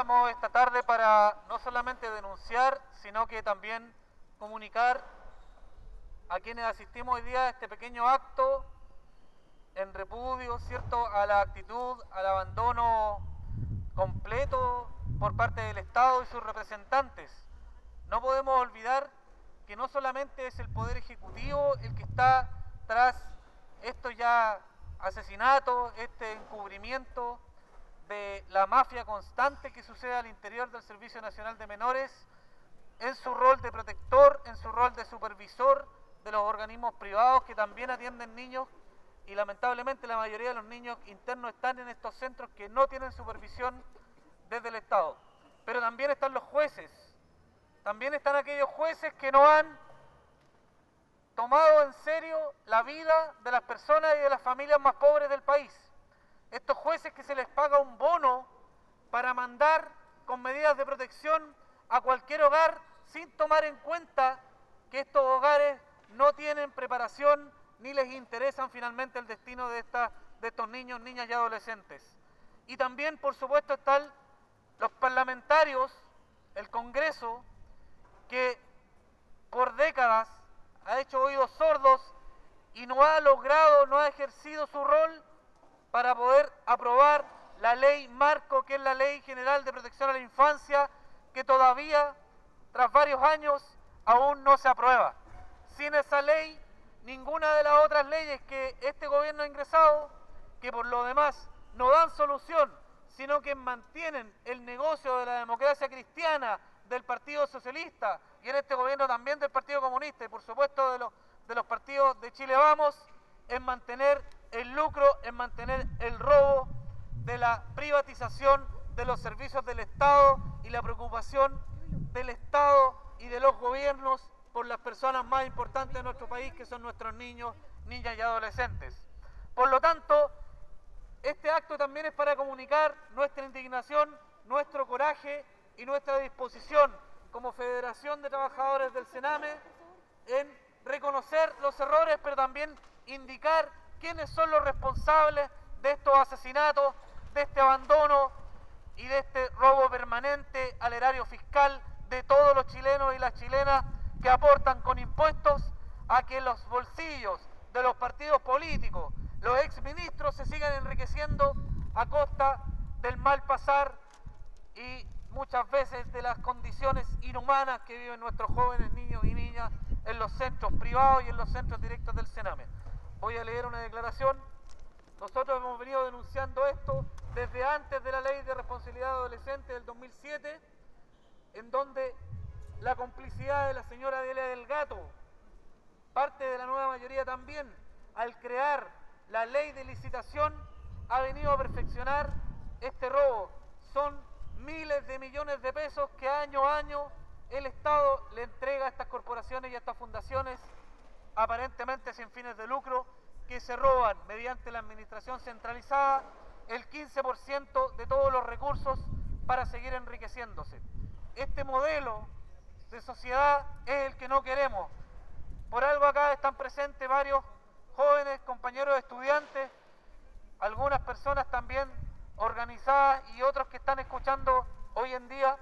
encontramos esta tarde para no solamente denunciar, sino que también comunicar a quienes asistimos hoy día a este pequeño acto en repudio, ¿cierto?, a la actitud, al abandono completo por parte del Estado y sus representantes. No podemos olvidar que no solamente es el Poder Ejecutivo el que está tras estos ya asesinatos, este encubrimiento de la mafia constante que sucede al interior del Servicio Nacional de Menores, en su rol de protector, en su rol de supervisor de los organismos privados que también atienden niños y lamentablemente la mayoría de los niños internos están en estos centros que no tienen supervisión desde el Estado. Pero también están los jueces, también están aquellos jueces que no han tomado en serio la vida de las personas y de las familias más pobres del país. Estos jueces que se les paga un bono para mandar con medidas de protección a cualquier hogar sin tomar en cuenta que estos hogares no tienen preparación ni les interesan finalmente el destino de, de estos niños, niñas y adolescentes. Y también, por supuesto, están los parlamentarios, el Congreso, que por décadas ha hecho oídos sordos y no ha logrado, no ha ejercido su rol para poder aprobar la ley marco, que es la Ley General de Protección a la Infancia, que todavía, tras varios años, aún no se aprueba. Sin esa ley, ninguna de las otras leyes que este gobierno ha ingresado, que por lo demás no dan solución, sino que mantienen el negocio de la democracia cristiana, del Partido Socialista y en este gobierno también del Partido Comunista y por supuesto de los, de los partidos de Chile Vamos, en mantener el lucro, en mantener el robo de la privatización de los servicios del Estado y la preocupación del Estado y de los gobiernos por las personas más importantes de nuestro país, que son nuestros niños, niñas y adolescentes. Por lo tanto, este acto también es para comunicar nuestra indignación, nuestro coraje y nuestra disposición como Federación de Trabajadores del Sename en reconocer los errores, pero también indicar quiénes son los responsables de estos asesinatos, de este abandono y de este robo permanente al erario fiscal de todos los chilenos y las chilenas que aportan con impuestos a que los bolsillos de los partidos políticos, los exministros se sigan enriqueciendo a costa del mal pasar y muchas veces de las condiciones inhumanas que viven nuestros jóvenes niños y niñas en los centros privados y en los centros directos del Sename. Voy a leer una declaración. Nosotros hemos venido denunciando esto desde antes de la ley de responsabilidad adolescente del 2007, en donde la complicidad de la señora Delia del Gato, parte de la nueva mayoría también, al crear la ley de licitación, ha venido a perfeccionar este robo. Son miles de millones de pesos que año a año el Estado le entrega a estas corporaciones y a estas fundaciones aparentemente sin fines de lucro que se roban mediante la administración centralizada el 15% de todos los recursos para seguir enriqueciéndose. Este modelo de sociedad es el que no queremos. Por algo acá están presentes varios jóvenes, compañeros estudiantes, algunas personas también organizadas y otros que están escuchando hoy en día